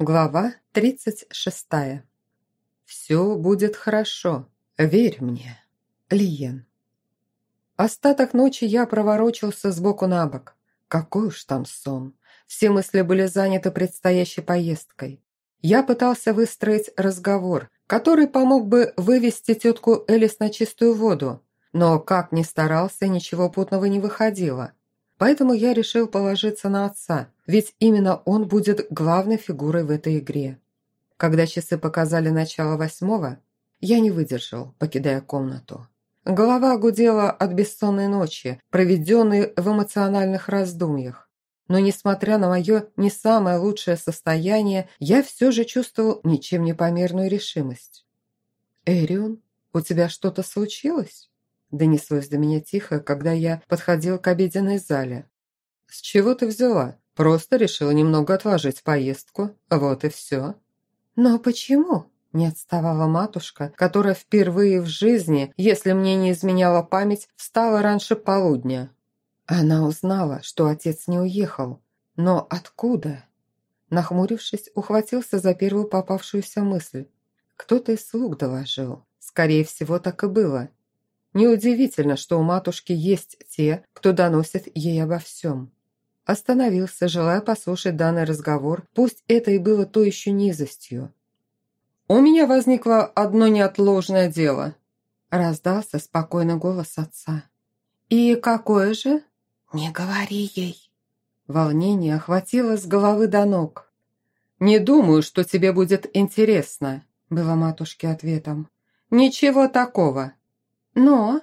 Глава 36. «Все будет хорошо. Верь мне». Лиен. Остаток ночи я проворочился сбоку на бок. Какой уж там сон. Все мысли были заняты предстоящей поездкой. Я пытался выстроить разговор, который помог бы вывести тетку Элис на чистую воду, но как ни старался, ничего путного не выходило. Поэтому я решил положиться на отца, ведь именно он будет главной фигурой в этой игре. Когда часы показали начало восьмого, я не выдержал, покидая комнату. Голова гудела от бессонной ночи, проведенной в эмоциональных раздумьях. Но, несмотря на мое не самое лучшее состояние, я все же чувствовал ничем не померную решимость. «Эрион, у тебя что-то случилось?» Донеслось до меня тихо, когда я подходил к обеденной зале. «С чего ты взяла? Просто решила немного отложить поездку. Вот и все». «Но почему?» – не отставала матушка, которая впервые в жизни, если мне не изменяла память, встала раньше полудня. Она узнала, что отец не уехал. Но откуда? Нахмурившись, ухватился за первую попавшуюся мысль. Кто-то из слуг доложил. Скорее всего, так и было. Неудивительно, что у матушки есть те, кто доносит ей обо всем. Остановился, желая послушать данный разговор, пусть это и было то еще низостью. «У меня возникло одно неотложное дело», – раздался спокойный голос отца. «И какое же?» «Не говори ей». Волнение охватило с головы до ног. «Не думаю, что тебе будет интересно», – было матушке ответом. «Ничего такого. «Но...»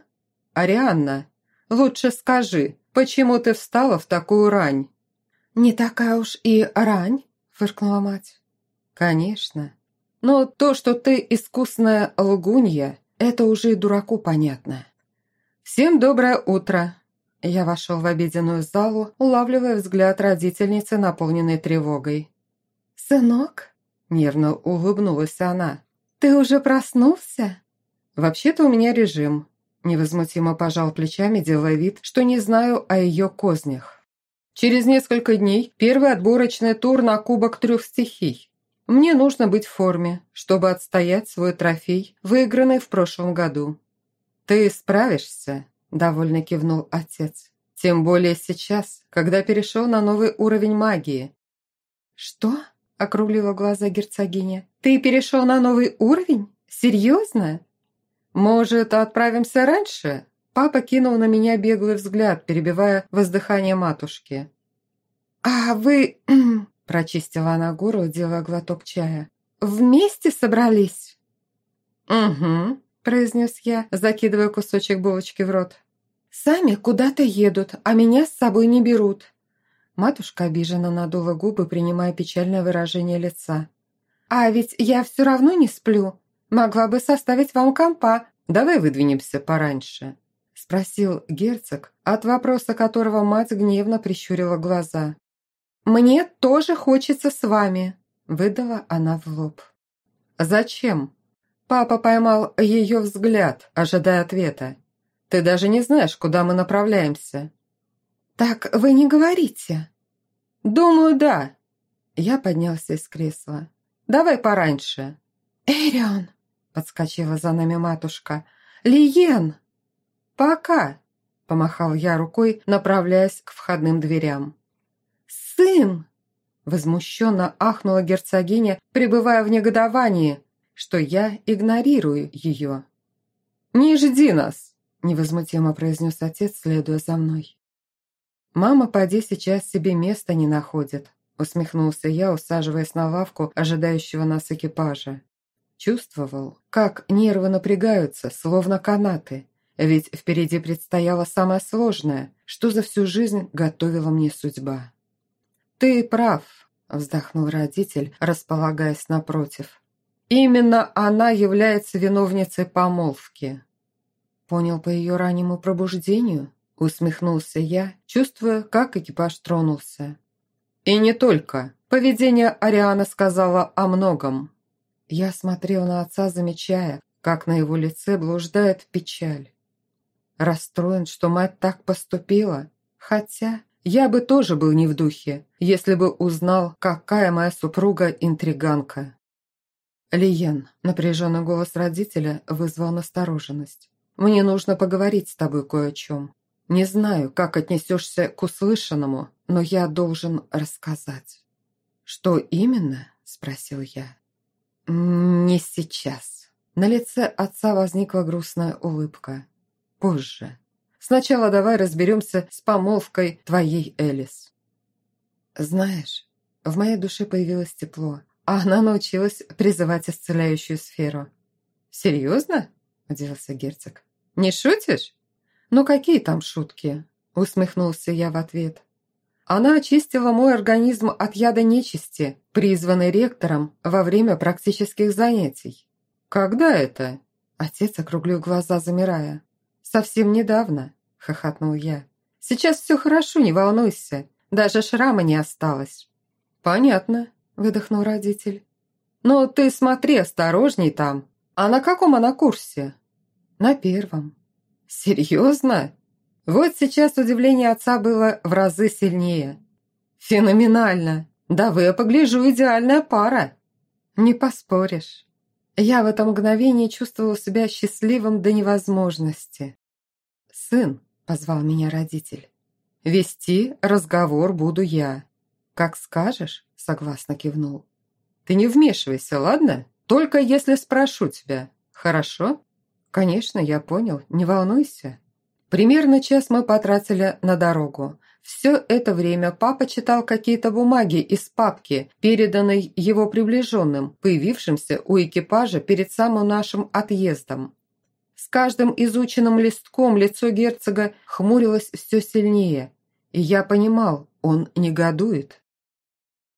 «Арианна, лучше скажи, почему ты встала в такую рань?» «Не такая уж и рань», — фыркнула мать. «Конечно. Но то, что ты искусная лгунья, это уже и дураку понятно». «Всем доброе утро!» Я вошел в обеденную залу, улавливая взгляд родительницы, наполненной тревогой. «Сынок?» – нервно улыбнулась она. «Ты уже проснулся?» «Вообще-то у меня режим», – невозмутимо пожал плечами, делая вид, что не знаю о ее кознях. «Через несколько дней первый отборочный тур на Кубок трех стихий. Мне нужно быть в форме, чтобы отстоять свой трофей, выигранный в прошлом году». «Ты справишься», – довольно кивнул отец. «Тем более сейчас, когда перешел на новый уровень магии». «Что?» – округлила глаза герцогиня. «Ты перешел на новый уровень? Серьезно?» «Может, отправимся раньше?» Папа кинул на меня беглый взгляд, перебивая воздыхание матушки. «А вы...» – прочистила она горло, делая глоток чая. «Вместе собрались?» «Угу», – произнес я, закидывая кусочек булочки в рот. «Сами куда-то едут, а меня с собой не берут». Матушка обиженно надула губы, принимая печальное выражение лица. «А ведь я все равно не сплю. Могла бы составить вам компа. Давай выдвинемся пораньше», – спросил герцог, от вопроса которого мать гневно прищурила глаза. «Мне тоже хочется с вами», – выдала она в лоб. «Зачем?» Папа поймал ее взгляд, ожидая ответа. «Ты даже не знаешь, куда мы направляемся». «Так вы не говорите». «Думаю, да». Я поднялся из кресла. «Давай пораньше». «Эрион!» Подскочила за нами матушка. «Лиен!» «Пока!» – помахал я рукой, направляясь к входным дверям. «Сын!» – возмущенно ахнула герцогиня, пребывая в негодовании, что я игнорирую ее. «Не жди нас!» – невозмутимо произнес отец, следуя за мной. «Мама, поди, сейчас себе места не находит», – усмехнулся я, усаживаясь на лавку ожидающего нас экипажа. Чувствовал, как нервы напрягаются, словно канаты, ведь впереди предстояло самое сложное, что за всю жизнь готовила мне судьба. «Ты прав», – вздохнул родитель, располагаясь напротив. «Именно она является виновницей помолвки». «Понял по ее раннему пробуждению?» – усмехнулся я, чувствуя, как экипаж тронулся. «И не только. Поведение Арианы сказала о многом. Я смотрел на отца, замечая, как на его лице блуждает печаль. Расстроен, что мать так поступила, хотя Я бы тоже был не в духе, если бы узнал, какая моя супруга интриганка. Лиен, напряженный голос родителя вызвал настороженность. Мне нужно поговорить с тобой кое о чем. Не знаю, как отнесешься к услышанному, но я должен рассказать». «Что именно?» – спросил я. «Не сейчас». На лице отца возникла грустная улыбка. «Позже. Сначала давай разберемся с помолвкой твоей Элис». «Знаешь, в моей душе появилось тепло, а она научилась призывать исцеляющую сферу». «Серьезно?» – удивился герцог. «Не шутишь?» «Ну какие там шутки?» – усмехнулся я в ответ. Она очистила мой организм от яда нечисти, призванной ректором во время практических занятий. «Когда это?» Отец округлил глаза, замирая. «Совсем недавно», – хохотнул я. «Сейчас все хорошо, не волнуйся. Даже шрама не осталось». «Понятно», – выдохнул родитель. «Но ты смотри осторожней там. А на каком она курсе?» «На первом». «Серьезно?» Вот сейчас удивление отца было в разы сильнее. «Феноменально! Да вы, я погляжу, идеальная пара!» «Не поспоришь». Я в это мгновение чувствовал себя счастливым до невозможности. «Сын», — позвал меня родитель, — «вести разговор буду я». «Как скажешь», — согласно кивнул. «Ты не вмешивайся, ладно? Только если спрошу тебя. Хорошо?» «Конечно, я понял. Не волнуйся». Примерно час мы потратили на дорогу. Все это время папа читал какие-то бумаги из папки, переданной его приближенным, появившимся у экипажа перед самым нашим отъездом. С каждым изученным листком лицо герцога хмурилось все сильнее, и я понимал, он негодует.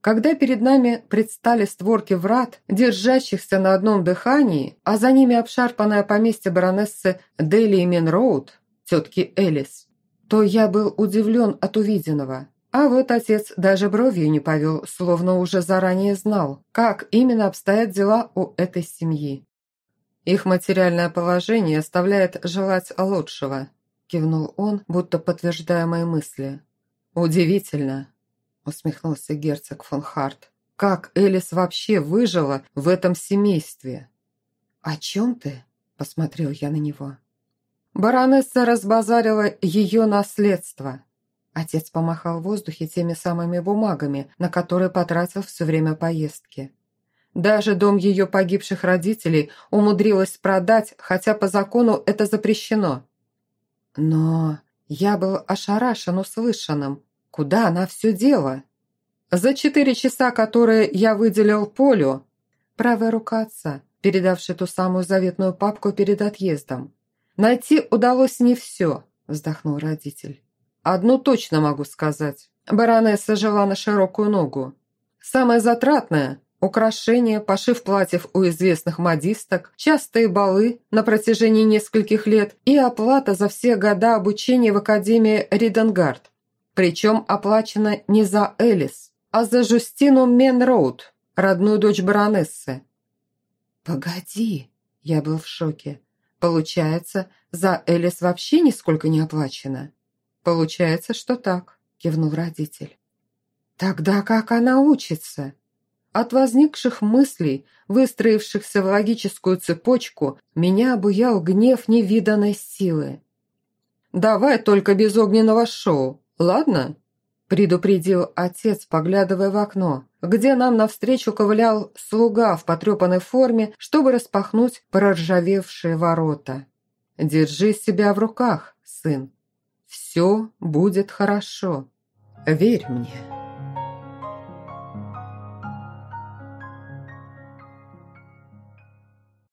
Когда перед нами предстали створки врат, держащихся на одном дыхании, а за ними обшарпанное поместье баронессы Дели Менроуд, тетки Элис, то я был удивлен от увиденного. А вот отец даже бровью не повел, словно уже заранее знал, как именно обстоят дела у этой семьи. «Их материальное положение оставляет желать лучшего», кивнул он, будто подтверждая мои мысли. «Удивительно, усмехнулся герцог фон Харт. «Как Элис вообще выжила в этом семействе?» «О чем ты?» – посмотрел я на него. «Баронесса разбазарила ее наследство». Отец помахал в воздухе теми самыми бумагами, на которые потратил все время поездки. Даже дом ее погибших родителей умудрилась продать, хотя по закону это запрещено. Но я был ошарашен услышанным. Куда она все дела? За четыре часа, которые я выделил Полю, правая рука отца, передавшая ту самую заветную папку перед отъездом. Найти удалось не все, вздохнул родитель. Одну точно могу сказать. Баронесса жила на широкую ногу. Самое затратное – украшения, пошив платьев у известных модисток, частые балы на протяжении нескольких лет и оплата за все года обучения в Академии Риденгард. Причем оплачено не за Элис, а за Жустину Менроуд, родную дочь баронессы. «Погоди!» – я был в шоке. «Получается, за Элис вообще нисколько не оплачено?» «Получается, что так», – кивнул родитель. «Тогда как она учится?» От возникших мыслей, выстроившихся в логическую цепочку, меня обуял гнев невиданной силы. «Давай только без огненного шоу», ладно?» – предупредил отец, поглядывая в окно, где нам навстречу ковылял слуга в потрепанной форме, чтобы распахнуть проржавевшие ворота. «Держи себя в руках, сын. Все будет хорошо. Верь мне».